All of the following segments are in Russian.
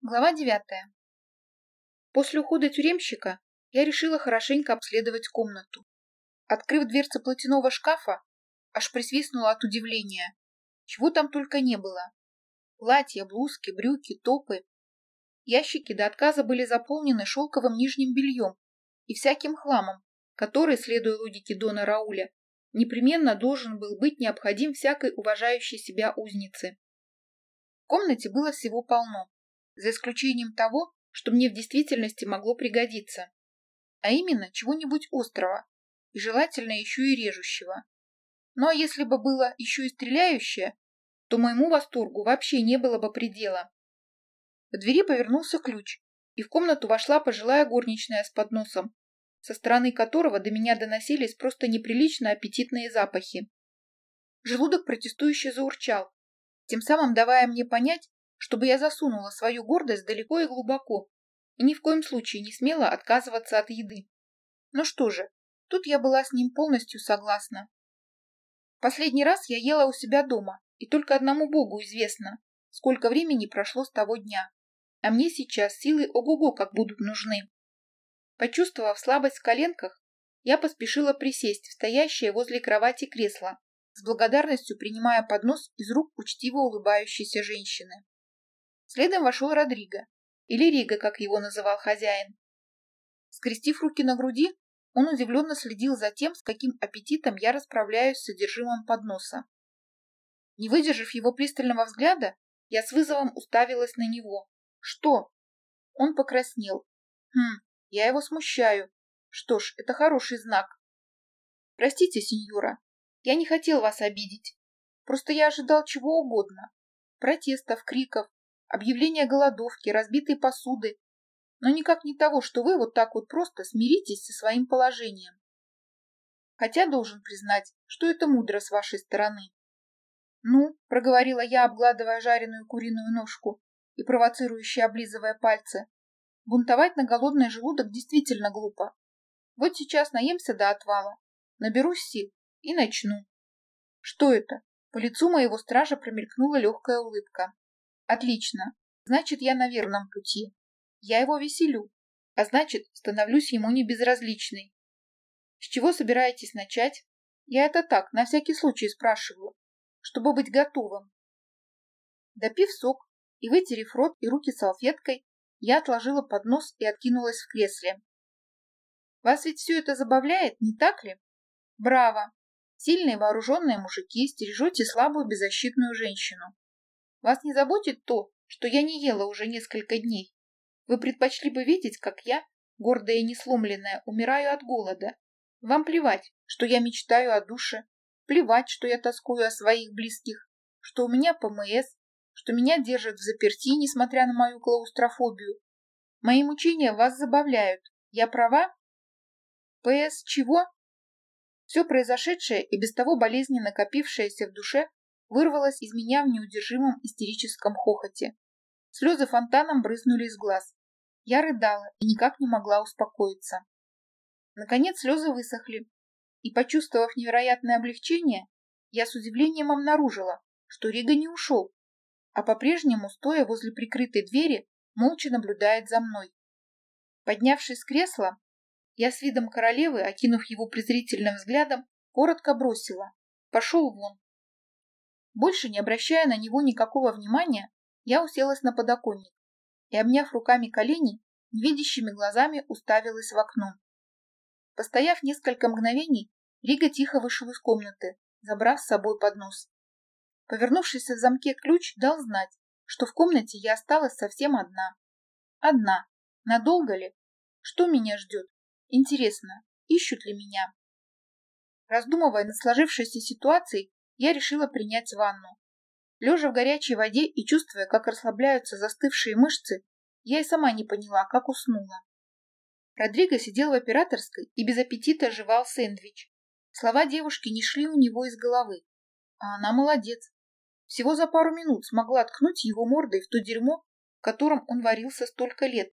Глава девятая. После ухода тюремщика я решила хорошенько обследовать комнату. Открыв дверцы платяного шкафа, аж присвистнула от удивления. Чего там только не было. Платья, блузки, брюки, топы. Ящики до отказа были заполнены шелковым нижним бельем и всяким хламом, который, следуя логике Дона Рауля, непременно должен был быть необходим всякой уважающей себя узнице. В комнате было всего полно за исключением того, что мне в действительности могло пригодиться, а именно чего-нибудь острого и желательно еще и режущего. Ну а если бы было еще и стреляющее, то моему восторгу вообще не было бы предела. В двери повернулся ключ, и в комнату вошла пожилая горничная с подносом, со стороны которого до меня доносились просто неприлично аппетитные запахи. Желудок протестующе заурчал, тем самым давая мне понять, чтобы я засунула свою гордость далеко и глубоко и ни в коем случае не смела отказываться от еды. Ну что же, тут я была с ним полностью согласна. Последний раз я ела у себя дома, и только одному Богу известно, сколько времени прошло с того дня. А мне сейчас силы ого-го как будут нужны. Почувствовав слабость в коленках, я поспешила присесть в стоящее возле кровати кресло, с благодарностью принимая поднос из рук учтиво улыбающейся женщины. Следом вошел Родриго, или Рига, как его называл хозяин. Скрестив руки на груди, он удивленно следил за тем, с каким аппетитом я расправляюсь с содержимым подноса. Не выдержав его пристального взгляда, я с вызовом уставилась на него. «Что?» Он покраснел. «Хм, я его смущаю. Что ж, это хороший знак. Простите, сеньора, я не хотел вас обидеть. Просто я ожидал чего угодно. Протестов, криков, объявление голодовки, разбитой посуды, но никак не того, что вы вот так вот просто смиритесь со своим положением. Хотя должен признать, что это мудро с вашей стороны. Ну, проговорила я, обгладывая жареную куриную ножку и провоцирующе облизывая пальцы, бунтовать на голодный желудок действительно глупо. Вот сейчас наемся до отвала, наберусь сил и начну. Что это? По лицу моего стража промелькнула легкая улыбка. Отлично. Значит, я на верном пути. Я его веселю, а значит, становлюсь ему не безразличной. С чего собираетесь начать? Я это так, на всякий случай спрашиваю, чтобы быть готовым. Допив сок и вытерев рот и руки салфеткой, я отложила поднос и откинулась в кресле. Вас ведь все это забавляет, не так ли? Браво! Сильные вооруженные мужики стережете слабую беззащитную женщину. Вас не заботит то, что я не ела уже несколько дней? Вы предпочли бы видеть, как я, гордая и несломленная, умираю от голода. Вам плевать, что я мечтаю о душе, плевать, что я тоскую о своих близких, что у меня ПМС, что меня держат в заперти, несмотря на мою клаустрофобию. Мои мучения вас забавляют. Я права? ПС чего? Все произошедшее и без того болезненно накопившееся в душе вырвалась из меня в неудержимом истерическом хохоте. Слезы фонтаном брызнули из глаз. Я рыдала и никак не могла успокоиться. Наконец слезы высохли, и, почувствовав невероятное облегчение, я с удивлением обнаружила, что Рига не ушел, а по-прежнему, стоя возле прикрытой двери, молча наблюдает за мной. Поднявшись с кресла, я с видом королевы, окинув его презрительным взглядом, коротко бросила «Пошел вон!» Больше не обращая на него никакого внимания, я уселась на подоконник и, обняв руками колени, невидящими глазами уставилась в окно. Постояв несколько мгновений, Рига тихо вышел из комнаты, забрав с собой поднос. Повернувшись в замке ключ дал знать, что в комнате я осталась совсем одна. Одна. Надолго ли? Что меня ждет? Интересно, ищут ли меня? Раздумывая над сложившейся ситуацией, я решила принять ванну. Лежа в горячей воде и чувствуя, как расслабляются застывшие мышцы, я и сама не поняла, как уснула. Родриго сидел в операторской и без аппетита жевал сэндвич. Слова девушки не шли у него из головы. А она молодец. Всего за пару минут смогла ткнуть его мордой в то дерьмо, в котором он варился столько лет.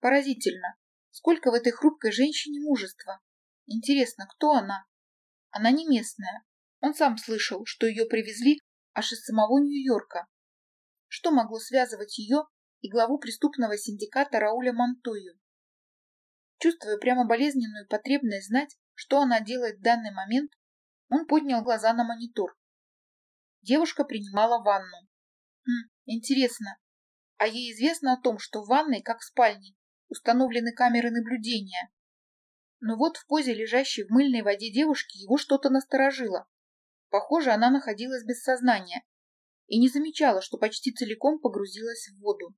Поразительно. Сколько в этой хрупкой женщине мужества. Интересно, кто она? Она не местная, он сам слышал, что ее привезли аж из самого Нью-Йорка. Что могло связывать ее и главу преступного синдиката Рауля Монтою. Чувствуя прямо болезненную потребность знать, что она делает в данный момент, он поднял глаза на монитор. Девушка принимала ванну. Хм, интересно, а ей известно о том, что в ванной, как в спальне, установлены камеры наблюдения. Но вот в позе лежащей в мыльной воде девушки его что-то насторожило. Похоже, она находилась без сознания и не замечала, что почти целиком погрузилась в воду.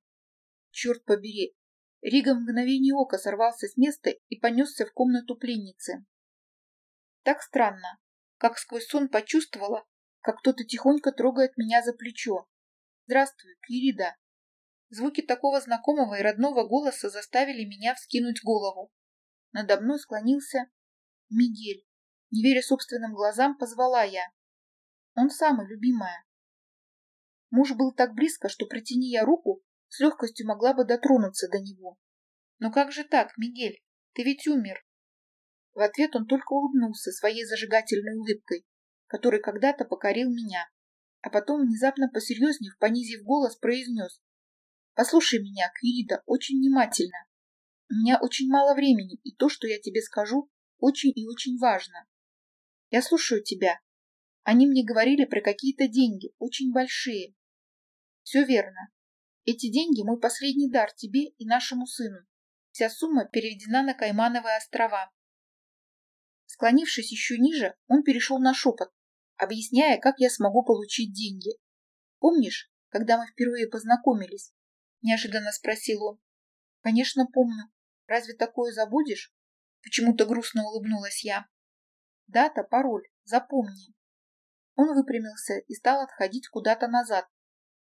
Черт побери! Рига в мгновение ока сорвался с места и понесся в комнату пленницы. Так странно, как сквозь сон почувствовала, как кто-то тихонько трогает меня за плечо. «Здравствуй, Кирида!» Звуки такого знакомого и родного голоса заставили меня вскинуть голову. Надо мной склонился Мигель. Не веря собственным глазам, позвала я. Он самый, любимая. Муж был так близко, что протяни я руку, с легкостью могла бы дотронуться до него. Но как же так, Мигель? Ты ведь умер. В ответ он только улыбнулся своей зажигательной улыбкой, который когда-то покорил меня, а потом, внезапно посерьезнев, понизив голос, произнес. Послушай меня, Квирида, очень внимательно. У меня очень мало времени, и то, что я тебе скажу, очень и очень важно. Я слушаю тебя. Они мне говорили про какие-то деньги, очень большие. Все верно. Эти деньги – мой последний дар тебе и нашему сыну. Вся сумма переведена на Каймановые острова. Склонившись еще ниже, он перешел на шепот, объясняя, как я смогу получить деньги. Помнишь, когда мы впервые познакомились? Неожиданно спросил он. Конечно, помню. Разве такое забудешь? Почему-то грустно улыбнулась я. Дата, пароль, запомни. Он выпрямился и стал отходить куда-то назад.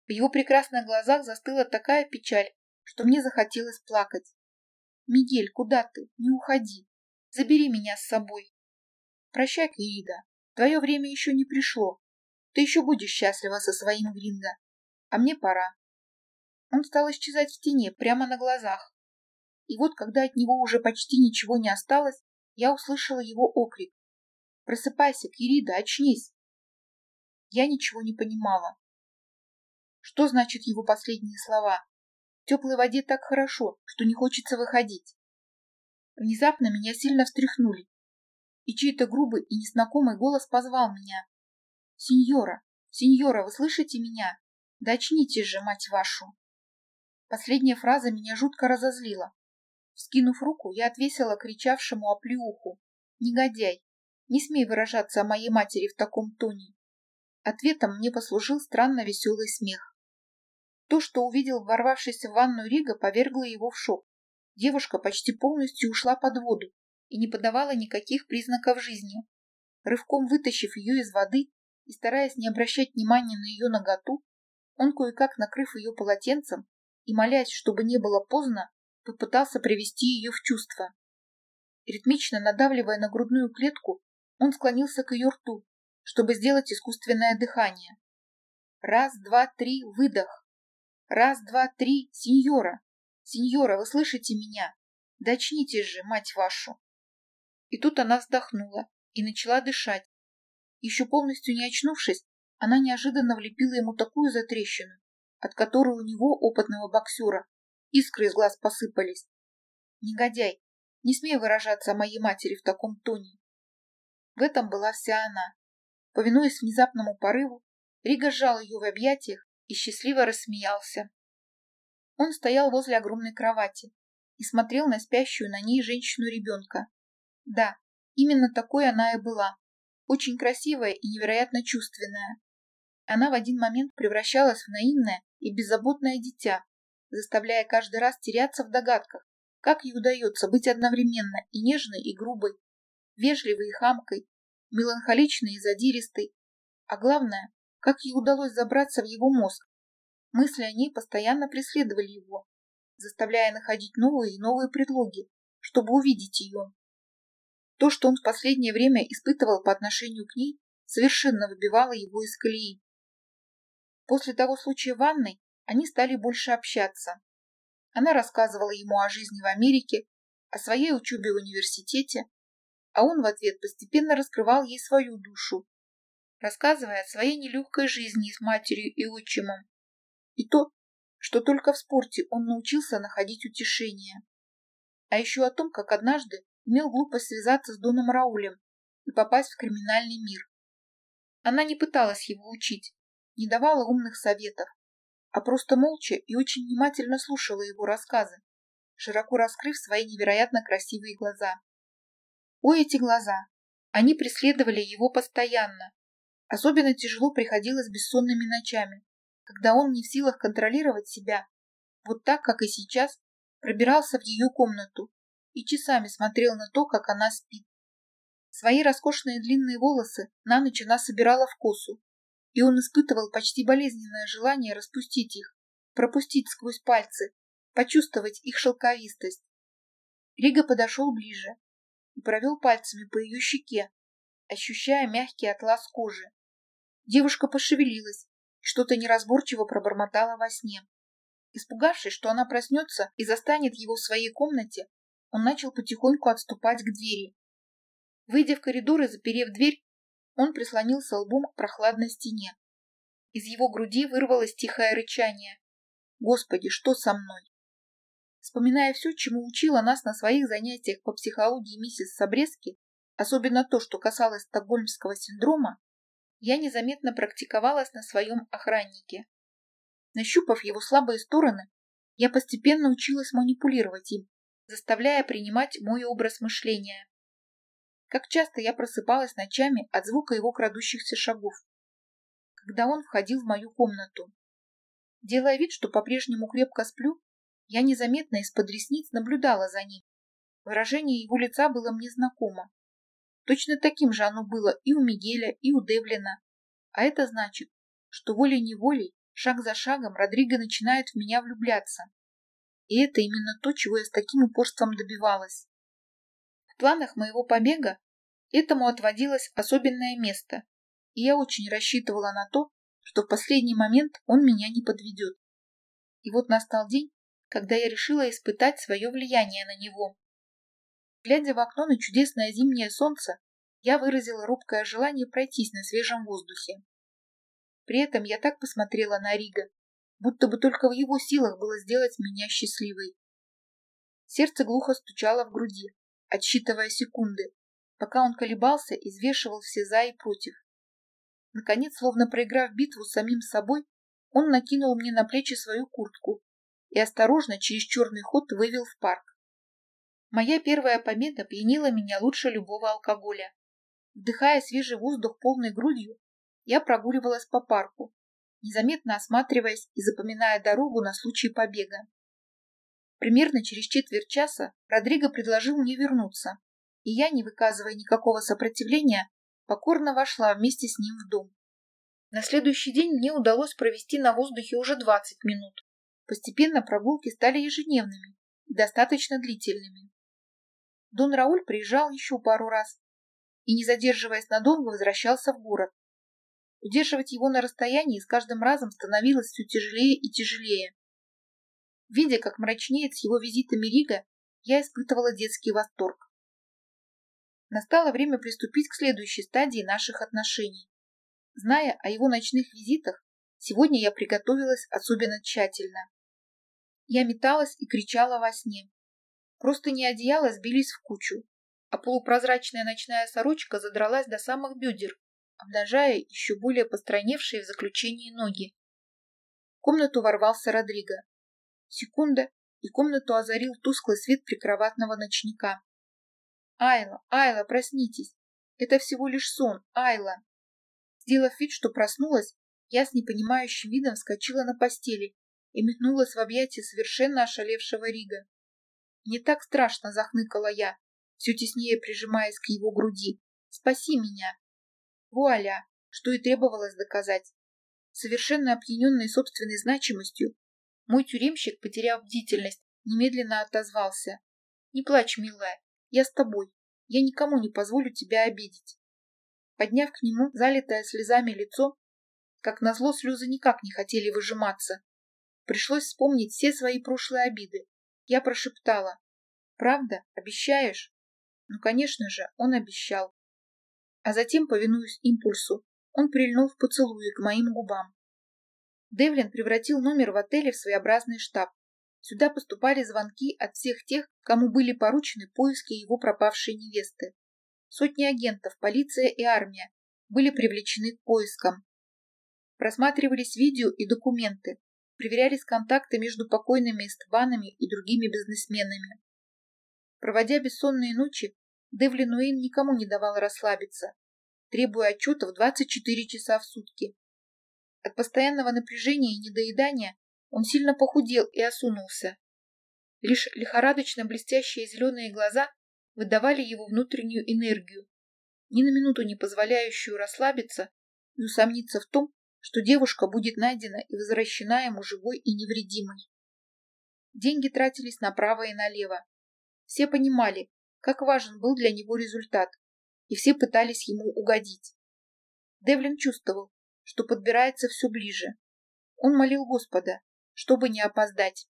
В его прекрасных глазах застыла такая печаль, что мне захотелось плакать. «Мигель, куда ты? Не уходи. Забери меня с собой». «Прощай, Кирида. Твое время еще не пришло. Ты еще будешь счастлива со своим Гринго. А мне пора. Он стал исчезать в тени прямо на глазах. И вот, когда от него уже почти ничего не осталось, я услышала его окрик. «Просыпайся, Кирида, очнись!» Я ничего не понимала. Что значит его последние слова? В теплой воде так хорошо, что не хочется выходить. Внезапно меня сильно встряхнули, и чей-то грубый и незнакомый голос позвал меня. «Сеньора, сеньора, вы слышите меня? Да очнитесь же, мать вашу!» Последняя фраза меня жутко разозлила. Вскинув руку, я отвесила кричавшему оплеуху. «Негодяй! Не смей выражаться о моей матери в таком тоне!» Ответом мне послужил странно веселый смех. То, что увидел ворвавшийся в ванную Рига, повергло его в шок. Девушка почти полностью ушла под воду и не подавала никаких признаков жизни. Рывком вытащив ее из воды и стараясь не обращать внимания на ее наготу, он, кое-как накрыв ее полотенцем, и, молясь, чтобы не было поздно, попытался привести ее в чувство. Ритмично надавливая на грудную клетку, он склонился к ее рту, чтобы сделать искусственное дыхание. Раз, два, три, выдох. Раз, два, три, сеньора. Сеньора, вы слышите меня? Да очнитесь же, мать вашу. И тут она вздохнула и начала дышать. Еще полностью не очнувшись, она неожиданно влепила ему такую затрещину, от которой у него, опытного боксера, искры из глаз посыпались. Негодяй, не смей выражаться о моей матери в таком тоне. В этом была вся она. Повинуясь внезапному порыву, Рига сжал ее в объятиях и счастливо рассмеялся. Он стоял возле огромной кровати и смотрел на спящую на ней женщину-ребенка. Да, именно такой она и была. Очень красивая и невероятно чувственная. Она в один момент превращалась в наивное и беззаботное дитя, заставляя каждый раз теряться в догадках, как ей удается быть одновременно и нежной, и грубой, вежливой и хамкой, меланхоличной и задиристой, а главное, как ей удалось забраться в его мозг. Мысли о ней постоянно преследовали его, заставляя находить новые и новые предлоги, чтобы увидеть ее. То, что он в последнее время испытывал по отношению к ней, совершенно выбивало его из колеи. После того случая в ванной они стали больше общаться. Она рассказывала ему о жизни в Америке, о своей учебе в университете, а он в ответ постепенно раскрывал ей свою душу, рассказывая о своей нелегкой жизни с матерью и отчимом. И то, что только в спорте он научился находить утешение. А еще о том, как однажды имел глупость связаться с Доном Раулем и попасть в криминальный мир. Она не пыталась его учить, не давала умных советов, а просто молча и очень внимательно слушала его рассказы, широко раскрыв свои невероятно красивые глаза. О, эти глаза! Они преследовали его постоянно. Особенно тяжело приходилось бессонными ночами, когда он не в силах контролировать себя, вот так, как и сейчас, пробирался в ее комнату и часами смотрел на то, как она спит. Свои роскошные длинные волосы на ночь она собирала в косу, и он испытывал почти болезненное желание распустить их, пропустить сквозь пальцы, почувствовать их шелковистость. Рига подошел ближе и провел пальцами по ее щеке, ощущая мягкий атлас кожи. Девушка пошевелилась, что-то неразборчиво пробормотала во сне. Испугавшись, что она проснется и застанет его в своей комнате, он начал потихоньку отступать к двери. Выйдя в коридор и заперев дверь, он прислонился лбом к прохладной стене. Из его груди вырвалось тихое рычание. «Господи, что со мной?» Вспоминая все, чему учила нас на своих занятиях по психологии миссис Сабрески, особенно то, что касалось стокгольмского синдрома, я незаметно практиковалась на своем охраннике. Нащупав его слабые стороны, я постепенно училась манипулировать им, заставляя принимать мой образ мышления. Как часто я просыпалась ночами от звука его крадущихся шагов, когда он входил в мою комнату. Делая вид, что по-прежнему крепко сплю, я незаметно из-под ресниц наблюдала за ним. Выражение его лица было мне знакомо. Точно таким же оно было и у Мигеля, и у Девлина. А это значит, что волей-неволей, шаг за шагом, Родриго начинает в меня влюбляться. И это именно то, чего я с таким упорством добивалась. В планах моего побега этому отводилось особенное место, и я очень рассчитывала на то, что в последний момент он меня не подведет. И вот настал день, когда я решила испытать свое влияние на него. Глядя в окно на чудесное зимнее солнце, я выразила робкое желание пройтись на свежем воздухе. При этом я так посмотрела на Рига, будто бы только в его силах было сделать меня счастливой. Сердце глухо стучало в груди, отсчитывая секунды, пока он колебался и взвешивал все за и против. Наконец, словно проиграв битву самим собой, он накинул мне на плечи свою куртку и осторожно через черный ход вывел в парк. Моя первая победа пьянила меня лучше любого алкоголя. Вдыхая свежий воздух полной грудью, я прогуливалась по парку, незаметно осматриваясь и запоминая дорогу на случай побега. Примерно через четверть часа Родриго предложил мне вернуться, и я, не выказывая никакого сопротивления, покорно вошла вместе с ним в дом. На следующий день мне удалось провести на воздухе уже 20 минут. Постепенно прогулки стали ежедневными и достаточно длительными. Дон Рауль приезжал еще пару раз и, не задерживаясь надолго, возвращался в город. Удерживать его на расстоянии с каждым разом становилось все тяжелее и тяжелее. Видя, как мрачнеет с его визитами Рига, я испытывала детский восторг. Настало время приступить к следующей стадии наших отношений. Зная о его ночных визитах, сегодня я приготовилась особенно тщательно. Я металась и кричала во сне. Просто не одеяло сбились в кучу, а полупрозрачная ночная сорочка задралась до самых бедер, обнажая еще более постраневшие в заключении ноги. В комнату ворвался Родриго. Секунда, и комнату озарил тусклый свет прикроватного ночника. «Айла, Айла, проснитесь! Это всего лишь сон, Айла!» Сделав вид, что проснулась, я с непонимающим видом вскочила на постели и метнулась в объятия совершенно ошалевшего Рига. «Не так страшно!» — захныкала я, все теснее прижимаясь к его груди. «Спаси меня!» Вуаля! Что и требовалось доказать. Совершенно опьяненный собственной значимостью, мой тюремщик, потеряв бдительность, немедленно отозвался. «Не плачь, милая, я с тобой. Я никому не позволю тебя обидеть». Подняв к нему залитое слезами лицо, как назло слезы никак не хотели выжиматься. Пришлось вспомнить все свои прошлые обиды. Я прошептала. «Правда? Обещаешь?» Ну, конечно же, он обещал. А затем, повинуясь импульсу, он прильнул в поцелуе к моим губам. Девлин превратил номер в отеле в своеобразный штаб. Сюда поступали звонки от всех тех, кому были поручены поиски его пропавшей невесты. Сотни агентов, полиция и армия были привлечены к поискам. Просматривались видео и документы, проверялись контакты между покойными эстбанами и другими бизнесменами. Проводя бессонные ночи, Девлин Уэйн никому не давал расслабиться, требуя отчетов 24 часа в сутки. От постоянного напряжения и недоедания он сильно похудел и осунулся. Лишь лихорадочно блестящие зеленые глаза выдавали его внутреннюю энергию, ни на минуту не позволяющую расслабиться и усомниться в том, что девушка будет найдена и возвращена ему живой и невредимой. Деньги тратились направо и налево. Все понимали, как важен был для него результат, и все пытались ему угодить. Девлин чувствовал, что подбирается все ближе. Он молил Господа, чтобы не опоздать.